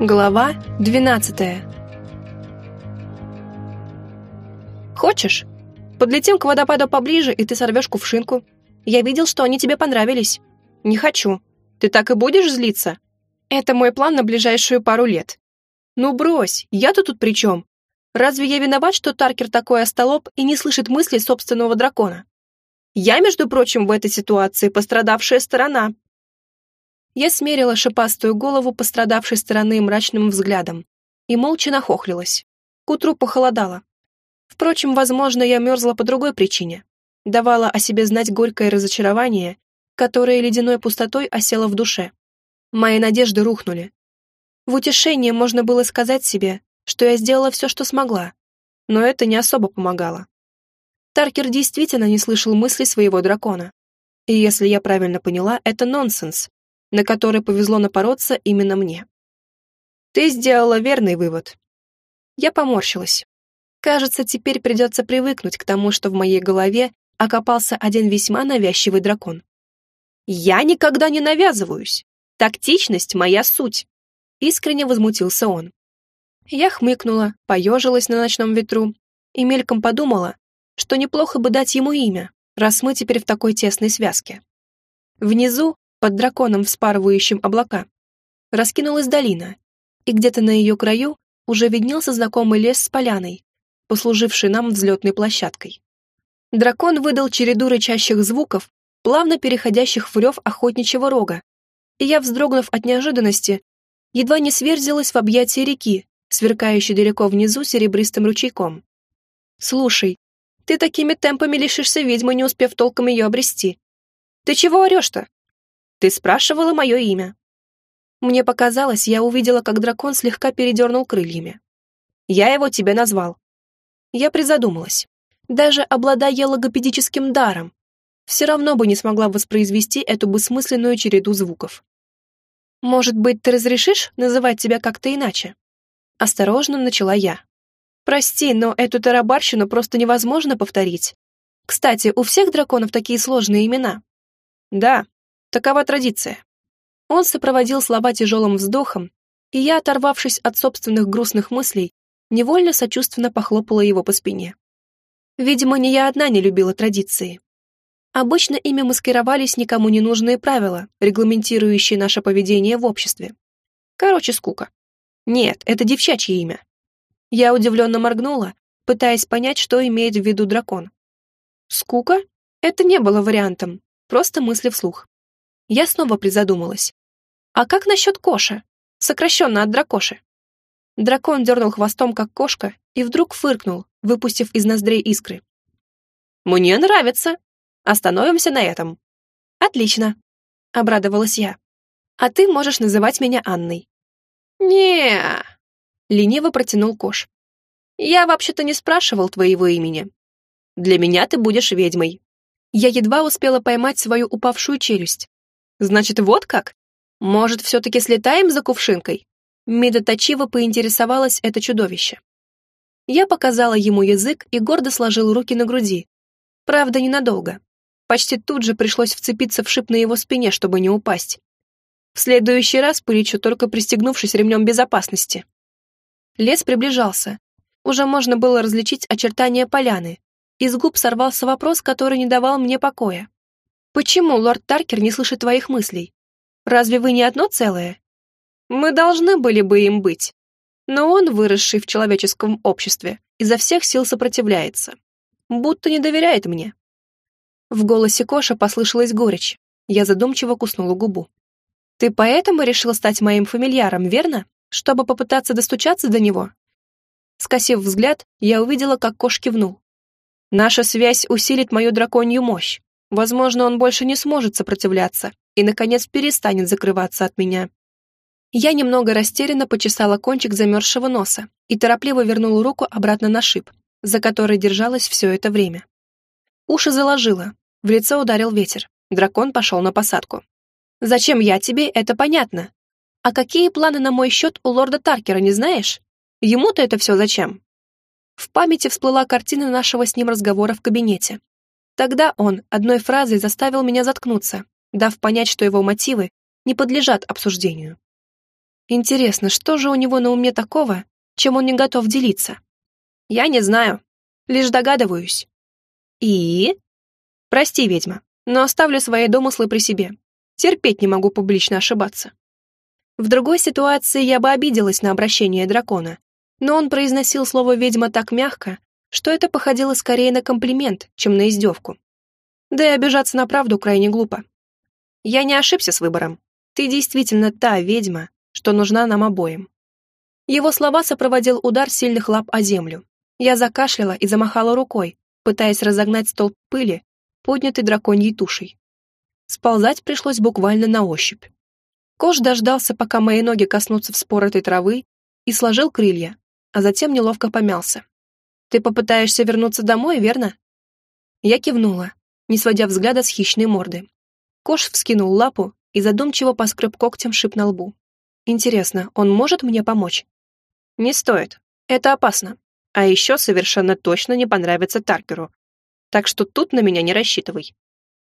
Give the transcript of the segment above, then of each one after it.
Глава 12 Хочешь? Подлетим к водопаду поближе, и ты сорвешь кувшинку. Я видел, что они тебе понравились. Не хочу. Ты так и будешь злиться? Это мой план на ближайшую пару лет. Ну брось, я-то тут при чем? Разве я виноват, что Таркер такой остолоп и не слышит мыслей собственного дракона? Я, между прочим, в этой ситуации пострадавшая сторона. Я смерила шипастую голову пострадавшей стороны мрачным взглядом и молча нахохлилась. К утру похолодало. Впрочем, возможно, я мерзла по другой причине. Давала о себе знать горькое разочарование, которое ледяной пустотой осело в душе. Мои надежды рухнули. В утешение можно было сказать себе, что я сделала все, что смогла, но это не особо помогало. Таркер действительно не слышал мысли своего дракона. И если я правильно поняла, это нонсенс, на который повезло напороться именно мне. Ты сделала верный вывод. Я поморщилась. Кажется, теперь придется привыкнуть к тому, что в моей голове окопался один весьма навязчивый дракон. «Я никогда не навязываюсь. Тактичность — моя суть», — искренне возмутился он. Я хмыкнула, поежилась на ночном ветру и мельком подумала, что неплохо бы дать ему имя, раз мы теперь в такой тесной связке. Внизу, под драконом, вспарывающим облака, раскинулась долина, и где-то на ее краю уже виднелся знакомый лес с поляной, послуживший нам взлетной площадкой. Дракон выдал череду рычащих звуков, плавно переходящих в рев охотничьего рога, и я, вздрогнув от неожиданности, едва не сверзилась в объятия реки, сверкающей далеко внизу серебристым ручейком. «Слушай, ты такими темпами лишишься ведьмы, не успев толком ее обрести. Ты чего орешь-то? Ты спрашивала мое имя». Мне показалось, я увидела, как дракон слегка передернул крыльями. «Я его тебе назвал. Я призадумалась. Даже обладая логопедическим даром, все равно бы не смогла воспроизвести эту бессмысленную череду звуков. «Может быть, ты разрешишь называть тебя как-то иначе?» Осторожно начала я. «Прости, но эту тарабарщину просто невозможно повторить. Кстати, у всех драконов такие сложные имена». «Да, такова традиция». Он сопроводил слова тяжелым вздохом, и я, оторвавшись от собственных грустных мыслей, невольно сочувственно похлопала его по спине. Видимо, не я одна не любила традиции. Обычно ими маскировались никому не нужные правила, регламентирующие наше поведение в обществе. Короче, скука. Нет, это девчачье имя. Я удивленно моргнула, пытаясь понять, что имеет в виду дракон. Скука? Это не было вариантом, просто мысли вслух. Я снова призадумалась. А как насчет Коша? Сокращенно от дракоши. Дракон дернул хвостом, как кошка, и вдруг фыркнул, выпустив из ноздрей искры. «Мне нравится. Остановимся на этом». «Отлично», — обрадовалась я. «А ты можешь называть меня Анной». не лениво протянул Кош. «Я вообще-то не спрашивал твоего имени. Для меня ты будешь ведьмой». Я едва успела поймать свою упавшую челюсть. «Значит, вот как? Может, все-таки слетаем за кувшинкой?» Медоточиво поинтересовалось это чудовище. Я показала ему язык и гордо сложил руки на груди. Правда, ненадолго. Почти тут же пришлось вцепиться в шип на его спине, чтобы не упасть. В следующий раз полечу, только пристегнувшись ремнем безопасности. Лес приближался. Уже можно было различить очертания поляны. Из губ сорвался вопрос, который не давал мне покоя. «Почему лорд Таркер не слышит твоих мыслей? Разве вы не одно целое?» Мы должны были бы им быть. Но он, выросший в человеческом обществе, изо всех сил сопротивляется. Будто не доверяет мне. В голосе Коша послышалась горечь. Я задумчиво куснула губу. «Ты поэтому решил стать моим фамильяром, верно? Чтобы попытаться достучаться до него?» Скосив взгляд, я увидела, как Кош кивнул. «Наша связь усилит мою драконью мощь. Возможно, он больше не сможет сопротивляться и, наконец, перестанет закрываться от меня. Я немного растерянно почесала кончик замерзшего носа и торопливо вернула руку обратно на шип, за который держалась все это время. Уши заложило, в лицо ударил ветер, дракон пошел на посадку. «Зачем я тебе, это понятно. А какие планы на мой счет у лорда Таркера, не знаешь? Ему-то это все зачем?» В памяти всплыла картина нашего с ним разговора в кабинете. Тогда он одной фразой заставил меня заткнуться, дав понять, что его мотивы не подлежат обсуждению. Интересно, что же у него на уме такого, чем он не готов делиться? Я не знаю, лишь догадываюсь. И? Прости, ведьма, но оставлю свои домыслы при себе. Терпеть не могу публично ошибаться. В другой ситуации я бы обиделась на обращение дракона, но он произносил слово «ведьма» так мягко, что это походило скорее на комплимент, чем на издевку. Да и обижаться на правду крайне глупо. Я не ошибся с выбором. Ты действительно та ведьма, что нужна нам обоим. Его слова сопроводил удар сильных лап о землю. Я закашляла и замахала рукой, пытаясь разогнать столб пыли, поднятый драконьей тушей. Сползать пришлось буквально на ощупь. Кош дождался, пока мои ноги коснутся вспоротой травы, и сложил крылья, а затем неловко помялся. «Ты попытаешься вернуться домой, верно?» Я кивнула, не сводя взгляда с хищной морды. Кош вскинул лапу и задумчиво поскреб когтем шип на лбу. «Интересно, он может мне помочь?» «Не стоит. Это опасно. А еще совершенно точно не понравится Таркеру. Так что тут на меня не рассчитывай».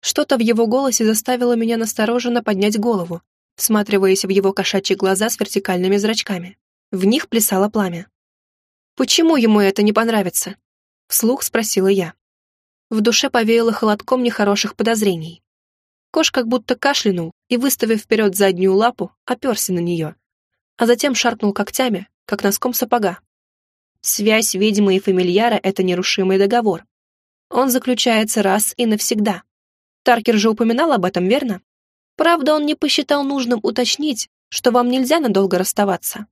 Что-то в его голосе заставило меня настороженно поднять голову, всматриваясь в его кошачьи глаза с вертикальными зрачками. В них плясало пламя. «Почему ему это не понравится?» Вслух спросила я. В душе повеяло холодком нехороших подозрений. Кош как будто кашлянул и, выставив вперед заднюю лапу, оперся на нее, а затем шаркнул когтями, как носком сапога. Связь ведьмы и фамильяра — это нерушимый договор. Он заключается раз и навсегда. Таркер же упоминал об этом, верно? Правда, он не посчитал нужным уточнить, что вам нельзя надолго расставаться.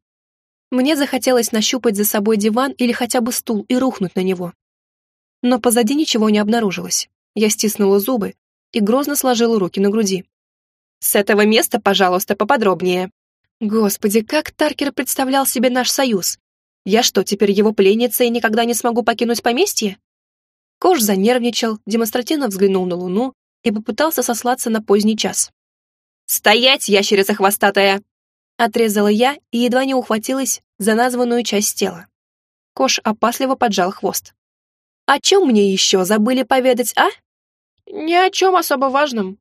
Мне захотелось нащупать за собой диван или хотя бы стул и рухнуть на него. Но позади ничего не обнаружилось. Я стиснула зубы и грозно сложила руки на груди. «С этого места, пожалуйста, поподробнее». Господи, как Таркер представлял себе наш союз? Я что, теперь его пленница и никогда не смогу покинуть поместье? Кош занервничал, демонстративно взглянул на луну и попытался сослаться на поздний час. «Стоять, ящерица хвостатая!» Отрезала я и едва не ухватилась за названную часть тела. Кош опасливо поджал хвост. «О чем мне еще забыли поведать, а?» «Ни о чем особо важном».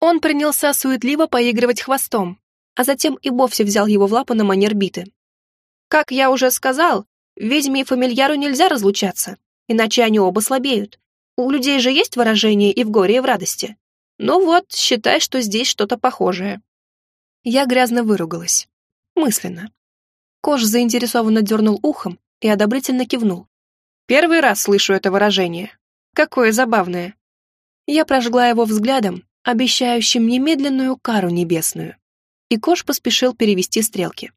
Он принялся суетливо поигрывать хвостом, а затем и вовсе взял его в лапу на манер биты. «Как я уже сказал, ведьме и фамильяру нельзя разлучаться, иначе они оба слабеют. У людей же есть выражение и в горе, и в радости. Ну вот, считай, что здесь что-то похожее. Я грязно выругалась. Мысленно. Кош заинтересованно дернул ухом и одобрительно кивнул. Первый раз слышу это выражение. Какое забавное. Я прожгла его взглядом, обещающим немедленную кару небесную. И Кош поспешил перевести стрелки.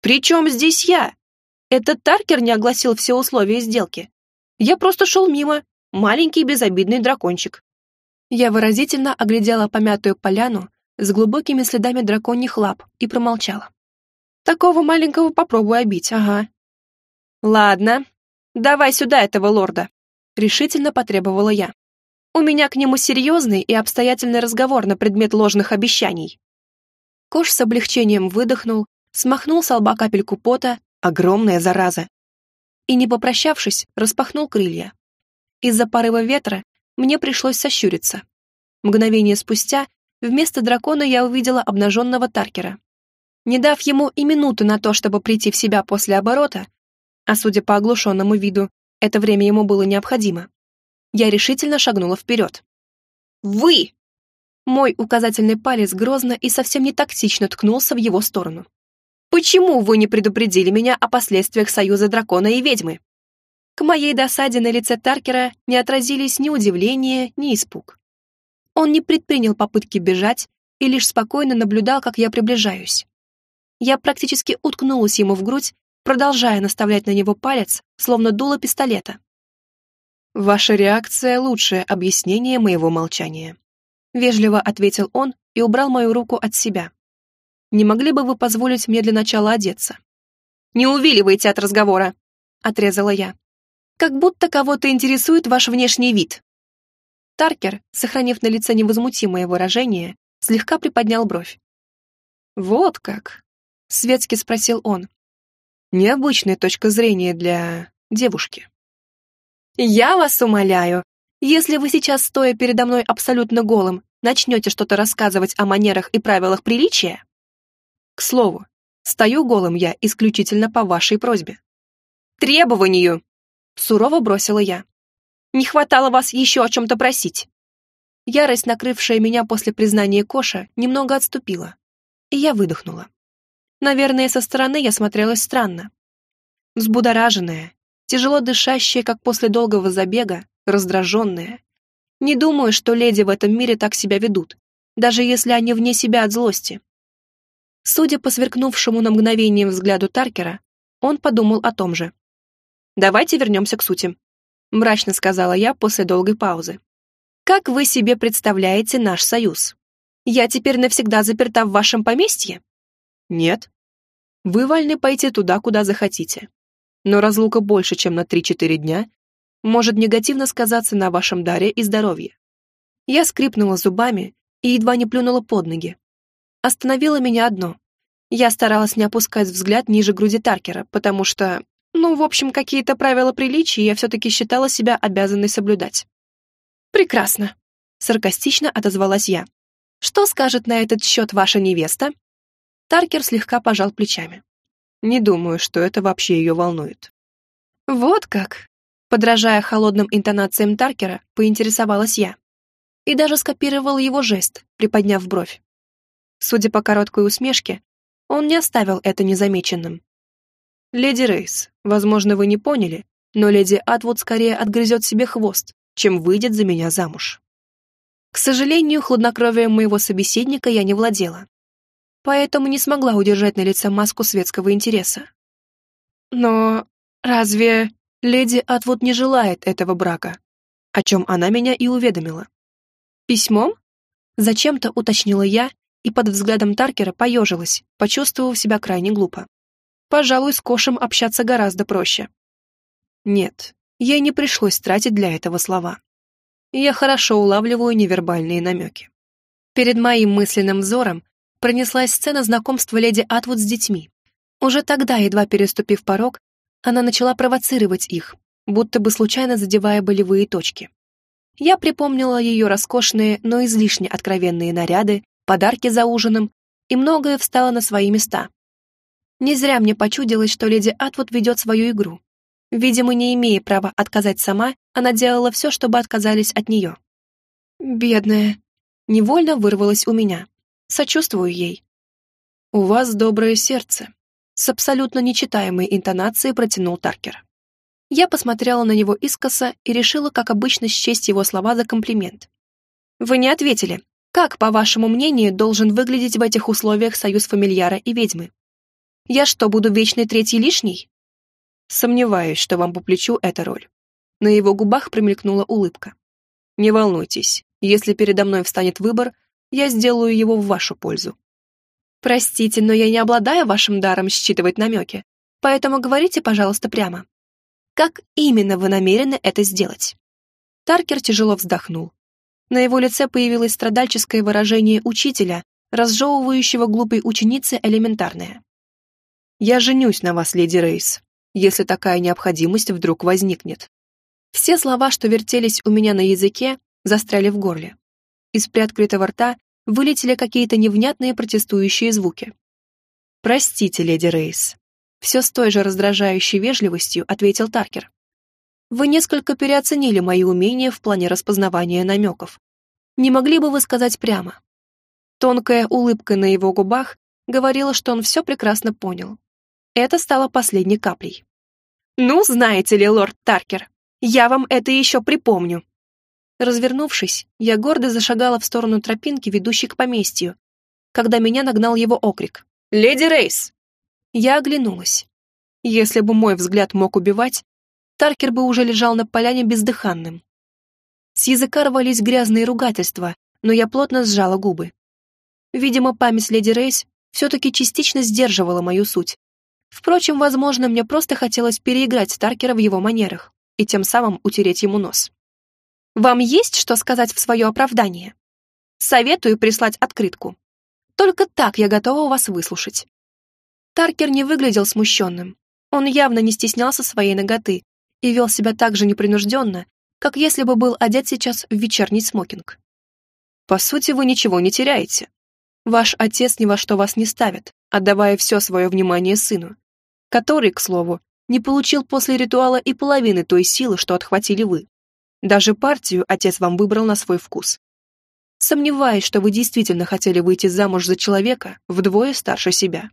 «При чем здесь я? Этот Таркер не огласил все условия сделки. Я просто шел мимо, маленький безобидный дракончик». Я выразительно оглядела помятую поляну с глубокими следами драконьих лап и промолчала. Такого маленького попробую обить, ага. Ладно, давай сюда этого лорда, решительно потребовала я. У меня к нему серьезный и обстоятельный разговор на предмет ложных обещаний. Кош с облегчением выдохнул, смахнул с лба капельку пота, огромная зараза. И, не попрощавшись, распахнул крылья. Из-за порыва ветра мне пришлось сощуриться. Мгновение спустя Вместо дракона я увидела обнаженного Таркера. Не дав ему и минуты на то, чтобы прийти в себя после оборота, а судя по оглушенному виду, это время ему было необходимо, я решительно шагнула вперед. «Вы!» Мой указательный палец грозно и совсем не тактично ткнулся в его сторону. «Почему вы не предупредили меня о последствиях союза дракона и ведьмы?» К моей досаде на лице Таркера не отразились ни удивление, ни испуг. Он не предпринял попытки бежать и лишь спокойно наблюдал, как я приближаюсь. Я практически уткнулась ему в грудь, продолжая наставлять на него палец, словно дуло пистолета. «Ваша реакция — лучшее объяснение моего молчания», — вежливо ответил он и убрал мою руку от себя. «Не могли бы вы позволить мне для начала одеться?» «Не увиливайте от разговора», — отрезала я. «Как будто кого-то интересует ваш внешний вид». Таркер, сохранив на лице невозмутимое выражение, слегка приподнял бровь. «Вот как?» — светски спросил он. «Необычная точка зрения для девушки». «Я вас умоляю, если вы сейчас, стоя передо мной абсолютно голым, начнете что-то рассказывать о манерах и правилах приличия...» К слову, Стою голым я исключительно по вашей просьбе. Требованию! Сурово бросила я. Не хватало вас еще о чем-то просить. Ярость, накрывшая меня после признания Коша, немного отступила, и я выдохнула. Наверное, со стороны я смотрелась странно. Взбудораженная, тяжело дышащая, как после долгого забега, раздраженная. Не думаю, что леди в этом мире так себя ведут, даже если они вне себя от злости. Судя по сверкнувшему на мгновение взгляду Таркера, он подумал о том же. «Давайте вернемся к сути», — мрачно сказала я после долгой паузы. Как вы себе представляете наш союз? Я теперь навсегда заперта в вашем поместье? Нет. Вы вольны пойти туда, куда захотите. Но разлука больше, чем на 3-4 дня, может негативно сказаться на вашем даре и здоровье. Я скрипнула зубами и едва не плюнула под ноги. Остановило меня одно. Я старалась не опускать взгляд ниже груди Таркера, потому что, ну, в общем, какие-то правила приличия я все-таки считала себя обязанной соблюдать. «Прекрасно», — саркастично отозвалась я. «Что скажет на этот счет ваша невеста?» Таркер слегка пожал плечами. «Не думаю, что это вообще ее волнует». «Вот как!» Подражая холодным интонациям Таркера, поинтересовалась я. И даже скопировал его жест, приподняв бровь. Судя по короткой усмешке, он не оставил это незамеченным. «Леди Рейс, возможно, вы не поняли, но леди Атвуд скорее отгрызет себе хвост, чем выйдет за меня замуж. К сожалению, хладнокровием моего собеседника я не владела, поэтому не смогла удержать на лице маску светского интереса. Но разве леди Атвуд не желает этого брака, о чем она меня и уведомила? Письмом? Зачем-то уточнила я и под взглядом Таркера поежилась, почувствовав себя крайне глупо. Пожалуй, с Кошем общаться гораздо проще. Нет, Ей не пришлось тратить для этого слова. Я хорошо улавливаю невербальные намеки. Перед моим мысленным взором пронеслась сцена знакомства леди Атвуд с детьми. Уже тогда, едва переступив порог, она начала провоцировать их, будто бы случайно задевая болевые точки. Я припомнила ее роскошные, но излишне откровенные наряды, подарки за ужином, и многое встало на свои места. Не зря мне почудилось, что леди Атвуд ведет свою игру. Видимо, не имея права отказать сама, она делала все, чтобы отказались от нее. «Бедная!» Невольно вырвалась у меня. Сочувствую ей. «У вас доброе сердце», — с абсолютно нечитаемой интонацией протянул Таркер. Я посмотрела на него искоса и решила, как обычно, счесть его слова за комплимент. «Вы не ответили. Как, по вашему мнению, должен выглядеть в этих условиях союз фамильяра и ведьмы? Я что, буду вечной третьей лишней?» Сомневаюсь, что вам по плечу эта роль. На его губах промелькнула улыбка. Не волнуйтесь, если передо мной встанет выбор, я сделаю его в вашу пользу. Простите, но я не обладаю вашим даром считывать намеки, поэтому говорите, пожалуйста, прямо. Как именно вы намерены это сделать? Таркер тяжело вздохнул. На его лице появилось страдальческое выражение учителя, разжевывающего глупой ученице элементарное. «Я женюсь на вас, леди Рейс», если такая необходимость вдруг возникнет. Все слова, что вертелись у меня на языке, застряли в горле. Из приоткрытого рта вылетели какие-то невнятные протестующие звуки. «Простите, леди Рейс», — все с той же раздражающей вежливостью ответил Таркер. «Вы несколько переоценили мои умения в плане распознавания намеков. Не могли бы вы сказать прямо?» Тонкая улыбка на его губах говорила, что он все прекрасно понял. Это стало последней каплей. «Ну, знаете ли, лорд Таркер, я вам это еще припомню». Развернувшись, я гордо зашагала в сторону тропинки, ведущей к поместью, когда меня нагнал его окрик. «Леди Рейс!» Я оглянулась. Если бы мой взгляд мог убивать, Таркер бы уже лежал на поляне бездыханным. С языка рвались грязные ругательства, но я плотно сжала губы. Видимо, память леди Рейс все-таки частично сдерживала мою суть, Впрочем, возможно, мне просто хотелось переиграть Старкера в его манерах и тем самым утереть ему нос. «Вам есть что сказать в свое оправдание? Советую прислать открытку. Только так я готова вас выслушать». Таркер не выглядел смущенным. Он явно не стеснялся своей ноготы и вел себя так же непринужденно, как если бы был одет сейчас в вечерний смокинг. «По сути, вы ничего не теряете. Ваш отец ни во что вас не ставит, отдавая все свое внимание сыну, который, к слову, не получил после ритуала и половины той силы, что отхватили вы. Даже партию отец вам выбрал на свой вкус. Сомневаюсь, что вы действительно хотели выйти замуж за человека вдвое старше себя.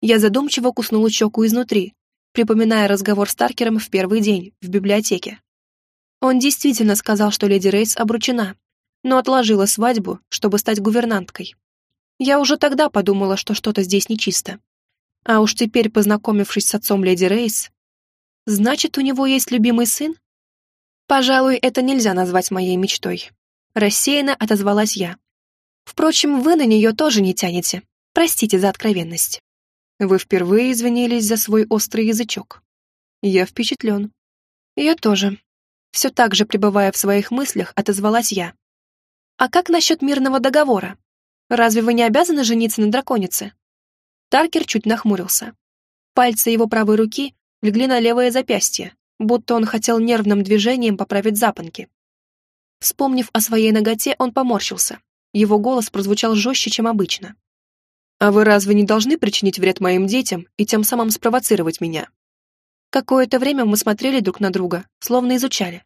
Я задумчиво куснула щеку изнутри, припоминая разговор с Таркером в первый день в библиотеке. Он действительно сказал, что леди Рейс обручена, но отложила свадьбу, чтобы стать гувернанткой. Я уже тогда подумала, что что-то здесь нечисто. А уж теперь, познакомившись с отцом леди Рейс, значит, у него есть любимый сын? Пожалуй, это нельзя назвать моей мечтой. Рассеянно отозвалась я. Впрочем, вы на нее тоже не тянете. Простите за откровенность. Вы впервые извинились за свой острый язычок. Я впечатлен. Я тоже. Все так же, пребывая в своих мыслях, отозвалась я. А как насчет мирного договора? Разве вы не обязаны жениться на драконице? Таркер чуть нахмурился. Пальцы его правой руки легли на левое запястье, будто он хотел нервным движением поправить запонки. Вспомнив о своей ноготе, он поморщился. Его голос прозвучал жестче, чем обычно. «А вы разве не должны причинить вред моим детям и тем самым спровоцировать меня?» Какое-то время мы смотрели друг на друга, словно изучали.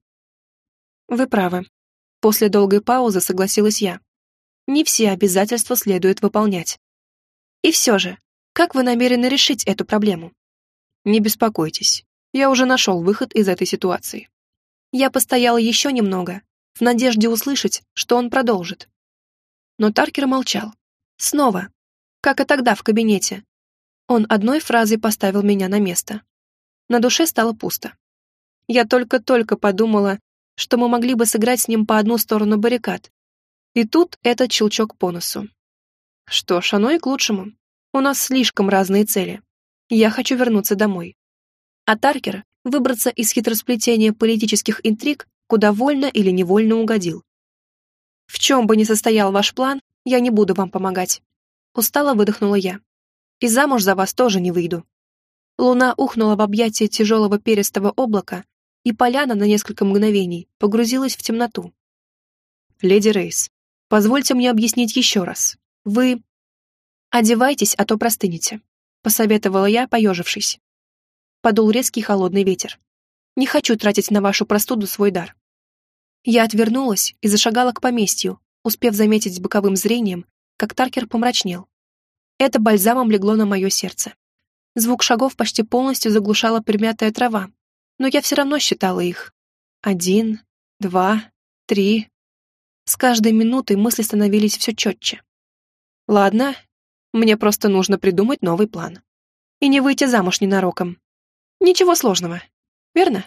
«Вы правы». После долгой паузы согласилась я. «Не все обязательства следует выполнять. И все же, как вы намерены решить эту проблему?» «Не беспокойтесь, я уже нашел выход из этой ситуации». Я постояла еще немного, в надежде услышать, что он продолжит. Но Таркер молчал. Снова. Как и тогда в кабинете. Он одной фразой поставил меня на место. На душе стало пусто. Я только-только подумала, что мы могли бы сыграть с ним по одну сторону баррикад. И тут этот щелчок по носу. Что ж, оно и к лучшему. У нас слишком разные цели. Я хочу вернуться домой. А Таркер выбраться из хитросплетения политических интриг куда вольно или невольно угодил. В чем бы ни состоял ваш план, я не буду вам помогать. Устало выдохнула я. И замуж за вас тоже не выйду. Луна ухнула в объятия тяжелого перистого облака, и поляна на несколько мгновений погрузилась в темноту. «Леди Рейс, позвольте мне объяснить еще раз. Вы...» «Одевайтесь, а то простынете», — посоветовала я, поежившись. Подул резкий холодный ветер. «Не хочу тратить на вашу простуду свой дар. Я отвернулась и зашагала к поместью, успев заметить боковым зрением, как Таркер помрачнел. Это бальзамом легло на мое сердце. Звук шагов почти полностью заглушала примятая трава, но я все равно считала их. Один, два, три. С каждой минутой мысли становились все четче. Ладно, мне просто нужно придумать новый план. И не выйти замуж ненароком. Ничего сложного, верно?